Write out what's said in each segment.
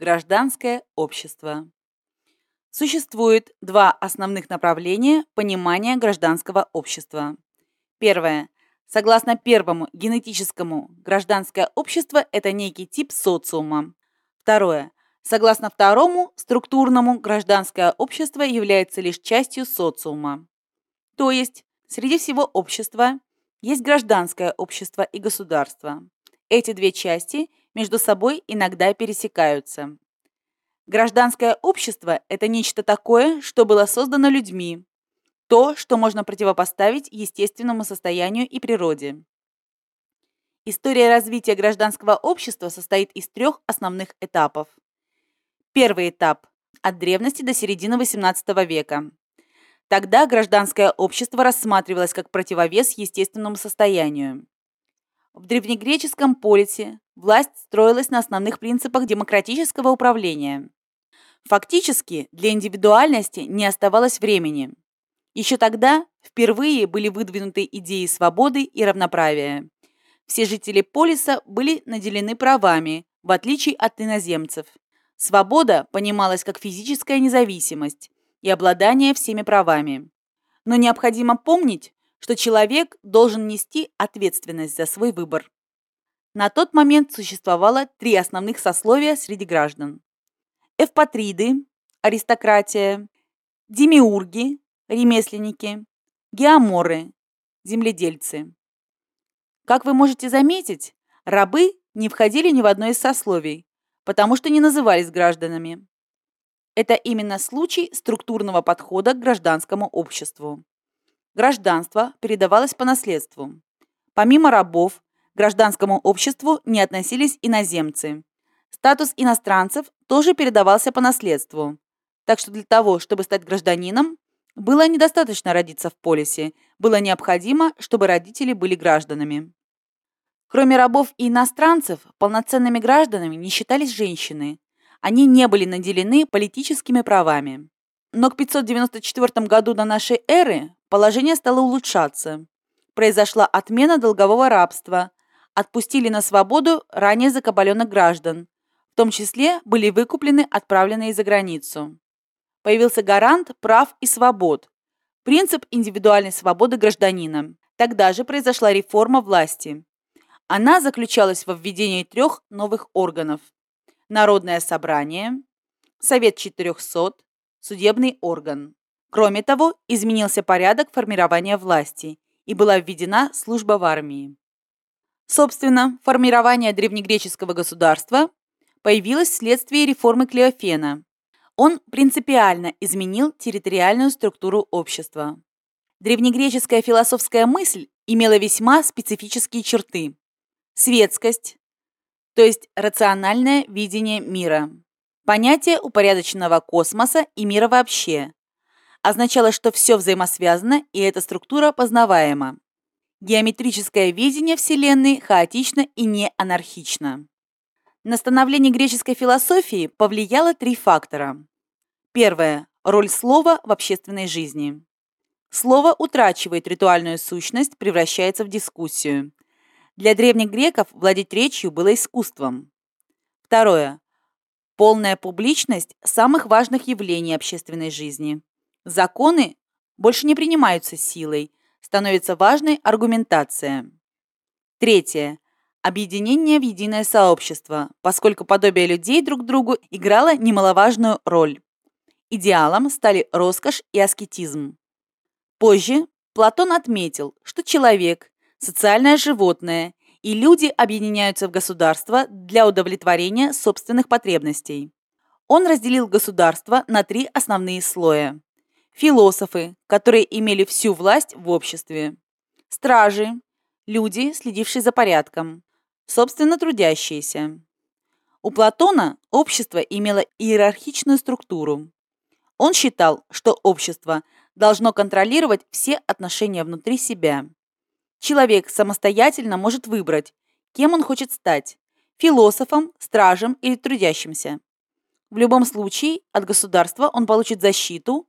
Гражданское общество. Существует два основных направления понимания гражданского общества. Первое. Согласно первому генетическому, гражданское общество – это некий тип социума. Второе. Согласно второму структурному, гражданское общество является лишь частью социума. То есть, среди всего общества есть гражданское общество и государство. Эти две части между собой иногда пересекаются. Гражданское общество – это нечто такое, что было создано людьми, то, что можно противопоставить естественному состоянию и природе. История развития гражданского общества состоит из трех основных этапов. Первый этап – от древности до середины XVIII века. Тогда гражданское общество рассматривалось как противовес естественному состоянию. В древнегреческом полисе власть строилась на основных принципах демократического управления. Фактически для индивидуальности не оставалось времени. Еще тогда впервые были выдвинуты идеи свободы и равноправия. Все жители полиса были наделены правами, в отличие от иноземцев. Свобода понималась как физическая независимость и обладание всеми правами. Но необходимо помнить, что человек должен нести ответственность за свой выбор. На тот момент существовало три основных сословия среди граждан эвпатриды, аристократия, демиурги, ремесленники, геоморы, земледельцы. Как вы можете заметить, рабы не входили ни в одно из сословий, потому что не назывались гражданами. Это именно случай структурного подхода к гражданскому обществу. Гражданство передавалось по наследству. Помимо рабов, гражданскому обществу не относились иноземцы, Статус иностранцев тоже передавался по наследству. Так что для того, чтобы стать гражданином, было недостаточно родиться в полисе, было необходимо, чтобы родители были гражданами. Кроме рабов и иностранцев, полноценными гражданами не считались женщины. Они не были наделены политическими правами. Но к 594 году до нашей эры положение стало улучшаться. Произошла отмена долгового рабства, отпустили на свободу ранее закабаленных граждан, том числе были выкуплены отправленные за границу. Появился гарант прав и свобод, принцип индивидуальной свободы гражданина. Тогда же произошла реформа власти. Она заключалась во введении трех новых органов. Народное собрание, Совет 400, судебный орган. Кроме того, изменился порядок формирования власти и была введена служба в армии. Собственно, формирование древнегреческого государства появилась вследствие реформы Клеофена. Он принципиально изменил территориальную структуру общества. Древнегреческая философская мысль имела весьма специфические черты. Светскость, то есть рациональное видение мира. Понятие упорядоченного космоса и мира вообще. Означало, что все взаимосвязано и эта структура познаваема. Геометрическое видение Вселенной хаотично и не анархично. На становление греческой философии повлияло три фактора. Первое. Роль слова в общественной жизни. Слово утрачивает ритуальную сущность, превращается в дискуссию. Для древних греков владеть речью было искусством. Второе. Полная публичность самых важных явлений общественной жизни. Законы больше не принимаются силой, становится важной аргументация. Третье объединение в единое сообщество, поскольку подобие людей друг другу играло немаловажную роль. Идеалом стали роскошь и аскетизм. Позже Платон отметил, что человек – социальное животное, и люди объединяются в государство для удовлетворения собственных потребностей. Он разделил государство на три основные слоя. Философы, которые имели всю власть в обществе. Стражи – люди, следившие за порядком собственно, трудящиеся. У Платона общество имело иерархичную структуру. Он считал, что общество должно контролировать все отношения внутри себя. Человек самостоятельно может выбрать, кем он хочет стать – философом, стражем или трудящимся. В любом случае от государства он получит защиту,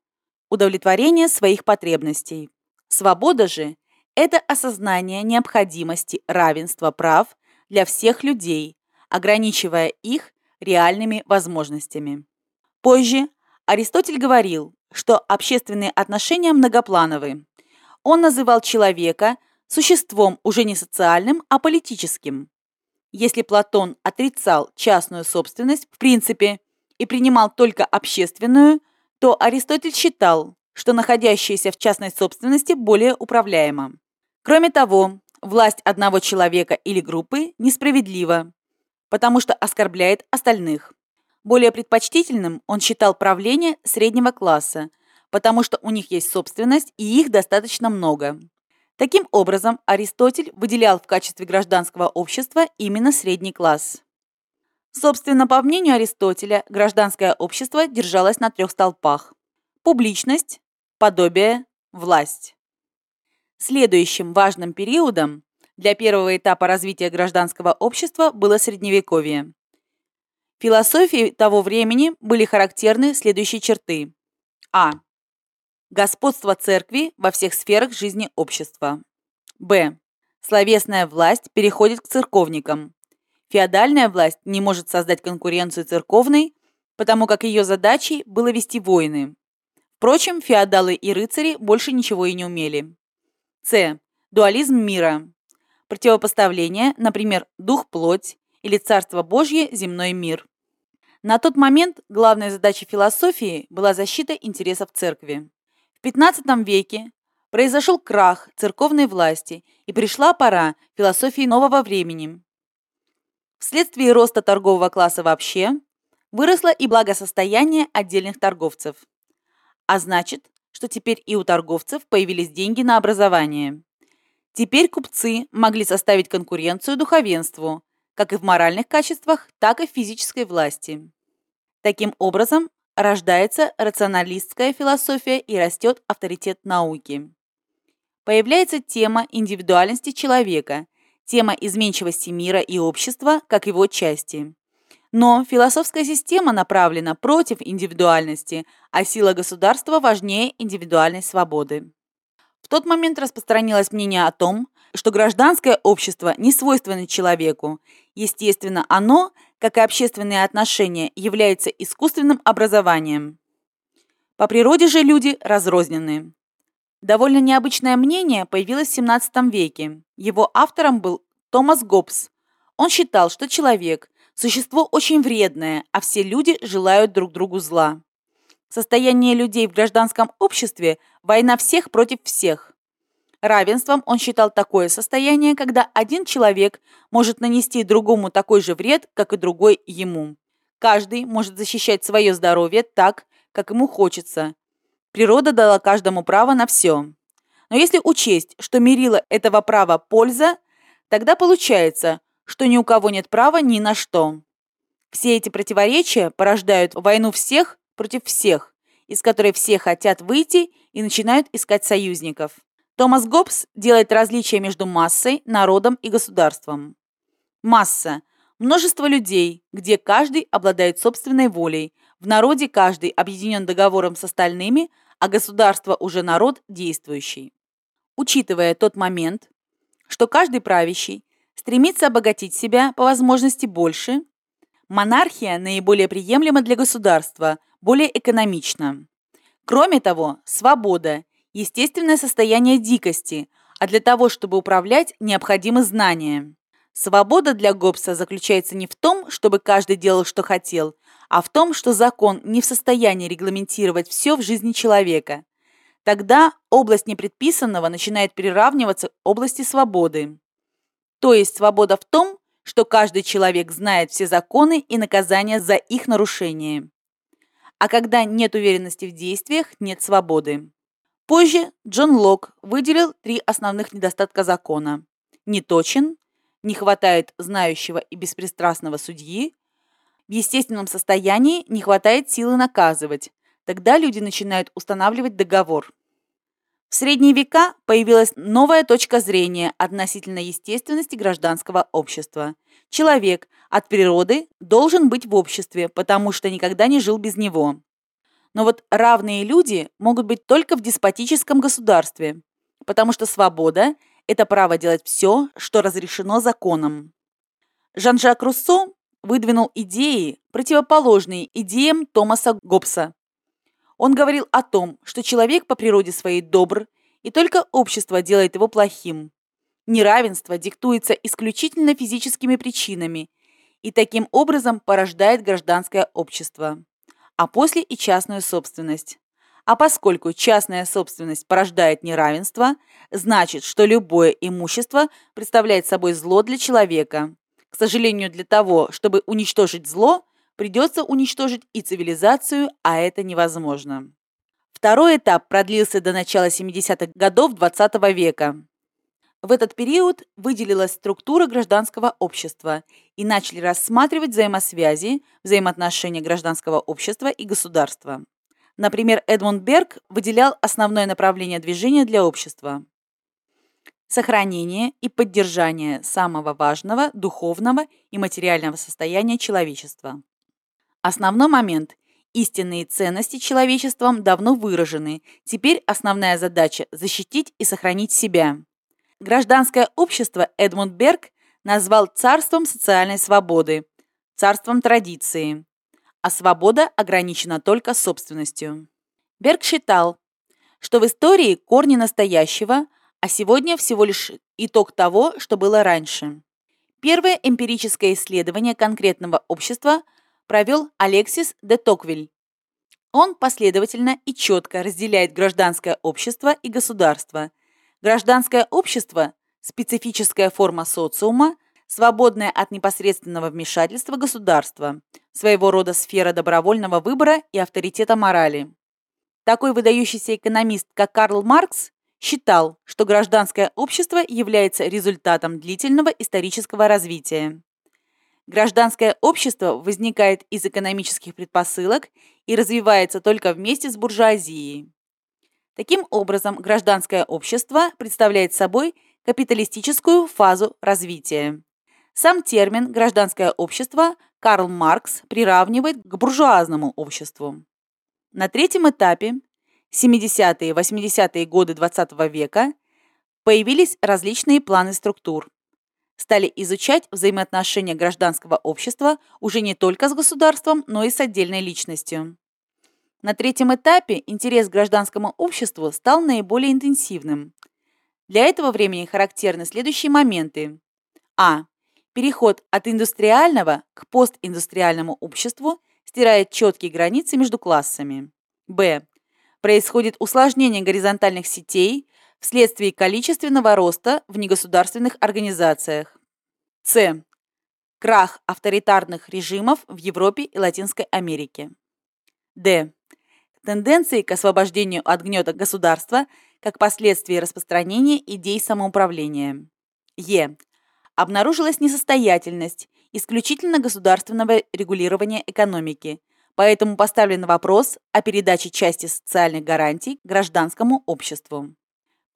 удовлетворение своих потребностей. Свобода же – это осознание необходимости равенства прав для всех людей, ограничивая их реальными возможностями. Позже Аристотель говорил, что общественные отношения многоплановы. Он называл человека существом уже не социальным, а политическим. Если Платон отрицал частную собственность в принципе и принимал только общественную, то Аристотель считал, что находящаяся в частной собственности более управляема. Кроме того, власть одного человека или группы несправедлива, потому что оскорбляет остальных. Более предпочтительным он считал правление среднего класса, потому что у них есть собственность и их достаточно много. Таким образом, Аристотель выделял в качестве гражданского общества именно средний класс. Собственно, по мнению Аристотеля, гражданское общество держалось на трех столпах – публичность, подобие, власть. Следующим важным периодом для первого этапа развития гражданского общества было Средневековье. Философии того времени были характерны следующие черты. А. Господство церкви во всех сферах жизни общества. Б. Словесная власть переходит к церковникам. Феодальная власть не может создать конкуренцию церковной, потому как ее задачей было вести войны. Впрочем, феодалы и рыцари больше ничего и не умели. С. Дуализм мира. Противопоставление, например, дух-плоть или царство Божье – земной мир. На тот момент главной задачей философии была защита интересов церкви. В XV веке произошел крах церковной власти и пришла пора философии нового времени. Вследствие роста торгового класса вообще выросло и благосостояние отдельных торговцев. А значит, что теперь и у торговцев появились деньги на образование. Теперь купцы могли составить конкуренцию духовенству, как и в моральных качествах, так и в физической власти. Таким образом, рождается рационалистская философия и растет авторитет науки. Появляется тема индивидуальности человека, тема изменчивости мира и общества, как его части. Но философская система направлена против индивидуальности, а сила государства важнее индивидуальной свободы. В тот момент распространилось мнение о том, что гражданское общество не свойственно человеку. Естественно, оно, как и общественные отношения, является искусственным образованием. По природе же люди разрознены. Довольно необычное мнение появилось в 17 веке. Его автором был Томас Гоббс. Он считал, что человек – существо очень вредное, а все люди желают друг другу зла. Состояние людей в гражданском обществе – война всех против всех. Равенством он считал такое состояние, когда один человек может нанести другому такой же вред, как и другой ему. Каждый может защищать свое здоровье так, как ему хочется. Природа дала каждому право на все. Но если учесть, что мерило этого права польза, тогда получается, что ни у кого нет права ни на что. Все эти противоречия порождают войну всех против всех, из которой все хотят выйти и начинают искать союзников. Томас Гоббс делает различие между массой, народом и государством. Масса – множество людей, где каждый обладает собственной волей, в народе каждый объединен договором с остальными, а государство уже народ действующий. Учитывая тот момент, что каждый правящий стремится обогатить себя по возможности больше, монархия наиболее приемлема для государства, более экономично. Кроме того, свобода – естественное состояние дикости, а для того, чтобы управлять, необходимы знания. Свобода для Гоббса заключается не в том, чтобы каждый делал, что хотел, а в том, что закон не в состоянии регламентировать все в жизни человека. Тогда область непредписанного начинает приравниваться к области свободы. То есть свобода в том, что каждый человек знает все законы и наказания за их нарушение. А когда нет уверенности в действиях, нет свободы. Позже Джон Лок выделил три основных недостатка закона. Неточен, не хватает знающего и беспристрастного судьи, в естественном состоянии не хватает силы наказывать, тогда люди начинают устанавливать договор. В средние века появилась новая точка зрения относительно естественности гражданского общества. Человек от природы должен быть в обществе, потому что никогда не жил без него. Но вот равные люди могут быть только в деспотическом государстве, потому что свобода – это право делать все, что разрешено законом. Жан-Жак Руссо выдвинул идеи, противоположные идеям Томаса Гоббса. Он говорил о том, что человек по природе своей добр, и только общество делает его плохим. Неравенство диктуется исключительно физическими причинами и таким образом порождает гражданское общество, а после и частную собственность. А поскольку частная собственность порождает неравенство, значит, что любое имущество представляет собой зло для человека. К сожалению, для того, чтобы уничтожить зло, придется уничтожить и цивилизацию, а это невозможно. Второй этап продлился до начала 70-х годов XX -го века. В этот период выделилась структура гражданского общества и начали рассматривать взаимосвязи, взаимоотношения гражданского общества и государства. Например, Эдмунд Берг выделял основное направление движения для общества. Сохранение и поддержание самого важного духовного и материального состояния человечества. Основной момент – истинные ценности человечеством давно выражены. Теперь основная задача – защитить и сохранить себя. Гражданское общество Эдмунд Берг назвал царством социальной свободы, царством традиции а свобода ограничена только собственностью. Берг считал, что в истории корни настоящего, а сегодня всего лишь итог того, что было раньше. Первое эмпирическое исследование конкретного общества провел Алексис де Токвиль. Он последовательно и четко разделяет гражданское общество и государство. Гражданское общество – специфическая форма социума – свободное от непосредственного вмешательства государства, своего рода сфера добровольного выбора и авторитета морали. Такой выдающийся экономист, как Карл Маркс, считал, что гражданское общество является результатом длительного исторического развития. Гражданское общество возникает из экономических предпосылок и развивается только вместе с буржуазией. Таким образом, гражданское общество представляет собой капиталистическую фазу развития. Сам термин «гражданское общество» Карл Маркс приравнивает к буржуазному обществу. На третьем этапе, 70-е 80-е годы XX века, появились различные планы структур. Стали изучать взаимоотношения гражданского общества уже не только с государством, но и с отдельной личностью. На третьем этапе интерес к гражданскому обществу стал наиболее интенсивным. Для этого времени характерны следующие моменты. А. Переход от индустриального к постиндустриальному обществу стирает четкие границы между классами. Б. Происходит усложнение горизонтальных сетей вследствие количественного роста в негосударственных организациях. С. Крах авторитарных режимов в Европе и Латинской Америке. Д. Тенденции к освобождению от гнета государства как последствие распространения идей самоуправления. Е обнаружилась несостоятельность исключительно государственного регулирования экономики, поэтому поставлен вопрос о передаче части социальных гарантий гражданскому обществу.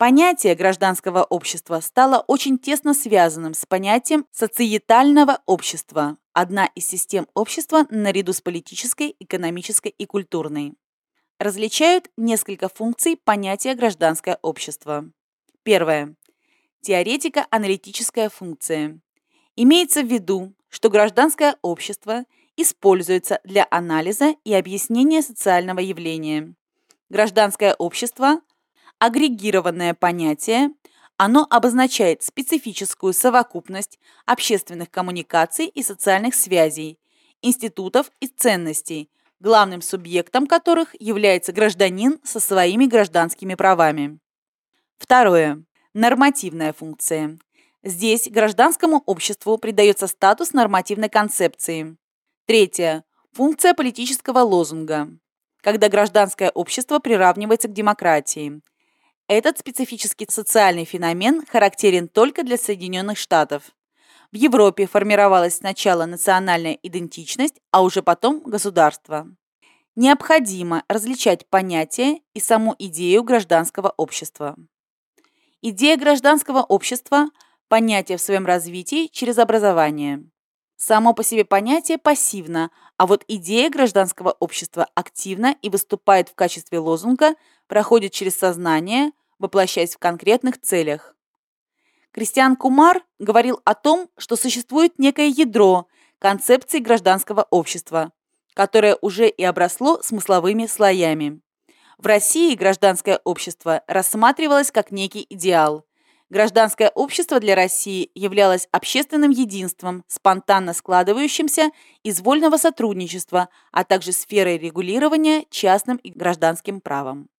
Понятие гражданского общества стало очень тесно связанным с понятием социетального общества, одна из систем общества наряду с политической, экономической и культурной. Различают несколько функций понятия гражданское общество. Первое теоретико-аналитическая функция. Имеется в виду, что гражданское общество используется для анализа и объяснения социального явления. Гражданское общество – агрегированное понятие, оно обозначает специфическую совокупность общественных коммуникаций и социальных связей, институтов и ценностей, главным субъектом которых является гражданин со своими гражданскими правами. Второе. Нормативная функция. Здесь гражданскому обществу придается статус нормативной концепции. Третье. Функция политического лозунга. Когда гражданское общество приравнивается к демократии. Этот специфический социальный феномен характерен только для Соединенных Штатов. В Европе формировалась сначала национальная идентичность, а уже потом государство. Необходимо различать понятие и саму идею гражданского общества. Идея гражданского общества – понятие в своем развитии через образование. Само по себе понятие пассивно, а вот идея гражданского общества активна и выступает в качестве лозунга, проходит через сознание, воплощаясь в конкретных целях. Кристиан Кумар говорил о том, что существует некое ядро, концепции гражданского общества, которое уже и обросло смысловыми слоями. В России гражданское общество рассматривалось как некий идеал. Гражданское общество для России являлось общественным единством, спонтанно складывающимся из вольного сотрудничества, а также сферой регулирования частным и гражданским правом.